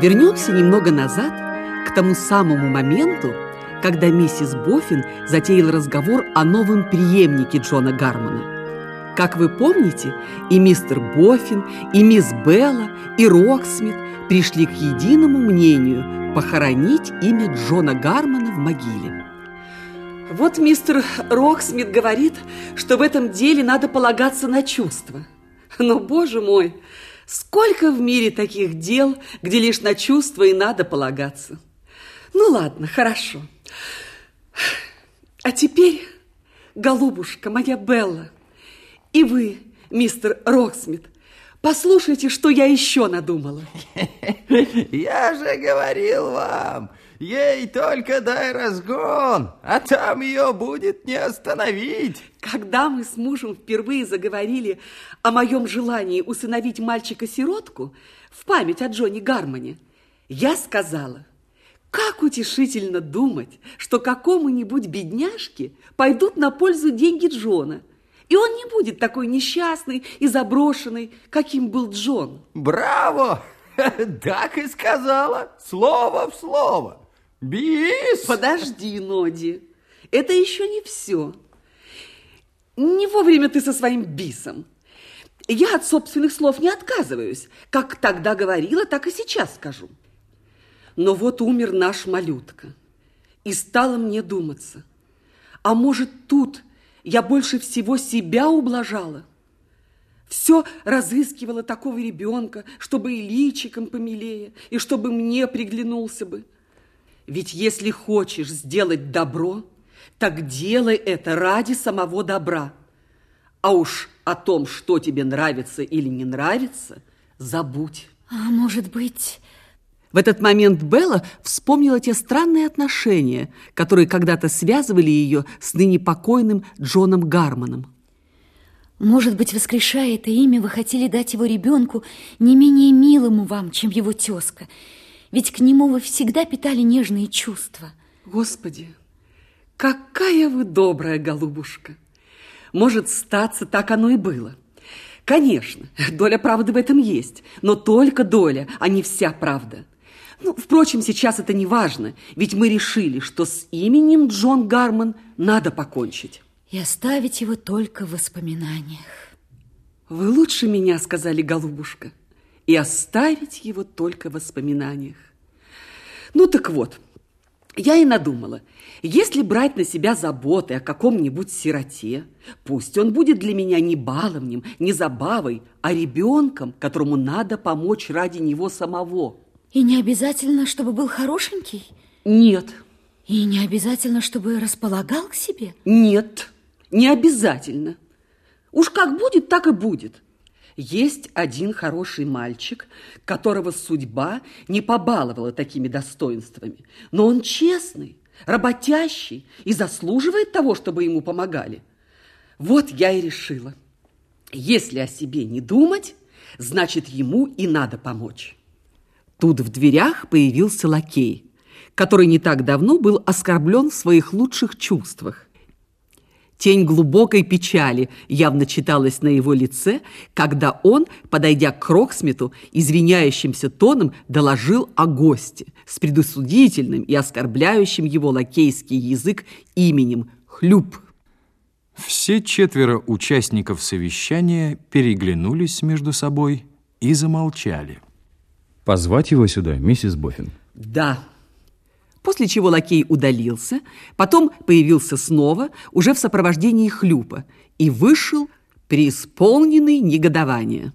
Вернемся немного назад, к тому самому моменту, когда миссис Боффин затеяла разговор о новом преемнике Джона Гармона. Как вы помните, и мистер Боффин, и мисс Белла, и Роксмит пришли к единому мнению похоронить имя Джона Гармона в могиле. Вот мистер Роксмит говорит, что в этом деле надо полагаться на чувства. Но, боже мой, сколько в мире таких дел, где лишь на чувства и надо полагаться. Ну ладно, хорошо. А теперь, голубушка моя Белла, и вы, мистер Роксмит, послушайте, что я еще надумала. Я же говорил вам, ей только дай разгон, а там ее будет не остановить. Когда мы с мужем впервые заговорили о моем желании усыновить мальчика-сиротку в память о Джонни Гармоне, я сказала, как утешительно думать, что какому-нибудь бедняжке пойдут на пользу деньги Джона – и он не будет такой несчастный и заброшенный, каким был Джон. Браво! Так и сказала, слово в слово. Бис! Подожди, Ноди, это еще не все. Не вовремя ты со своим бисом. Я от собственных слов не отказываюсь. Как тогда говорила, так и сейчас скажу. Но вот умер наш малютка. И стало мне думаться. А может, тут я больше всего себя ублажала. Все разыскивала такого ребенка, чтобы и личиком помилее, и чтобы мне приглянулся бы. Ведь если хочешь сделать добро, так делай это ради самого добра. А уж о том, что тебе нравится или не нравится, забудь. А может быть, в этот момент Белла вспомнила те странные отношения, которые когда-то связывали ее с ныне покойным Джоном Гармоном. Может быть, воскрешая это имя, вы хотели дать его ребенку не менее милому вам, чем его тезка. Ведь к нему вы всегда питали нежные чувства. Господи, какая вы добрая голубушка! Может, статься, так оно и было. Конечно, доля правды в этом есть, но только доля, а не вся правда. Ну, впрочем, сейчас это не важно, ведь мы решили, что с именем Джон Гарман надо покончить. И оставить его только в воспоминаниях. Вы лучше меня, сказали голубушка, и оставить его только в воспоминаниях. Ну так вот, я и надумала, если брать на себя заботы о каком-нибудь сироте, пусть он будет для меня не баловнем, не забавой, а ребенком, которому надо помочь ради него самого. И не обязательно, чтобы был хорошенький? Нет. И не обязательно, чтобы располагал к себе? Нет, не обязательно. Уж как будет, так и будет. Есть один хороший мальчик, которого судьба не побаловала такими достоинствами. Но он честный, работящий и заслуживает того, чтобы ему помогали. Вот я и решила. Если о себе не думать, значит, ему и надо помочь. Тут в дверях появился лакей, который не так давно был оскорблен в своих лучших чувствах. Тень глубокой печали явно читалась на его лице, когда он, подойдя к Кроксмиту, извиняющимся тоном доложил о госте с предусудительным и оскорбляющим его лакейский язык именем Хлюп. Все четверо участников совещания переглянулись между собой и замолчали. Позвать его сюда, миссис Боффин? Да. После чего лакей удалился, потом появился снова, уже в сопровождении хлюпа, и вышел преисполненный негодования.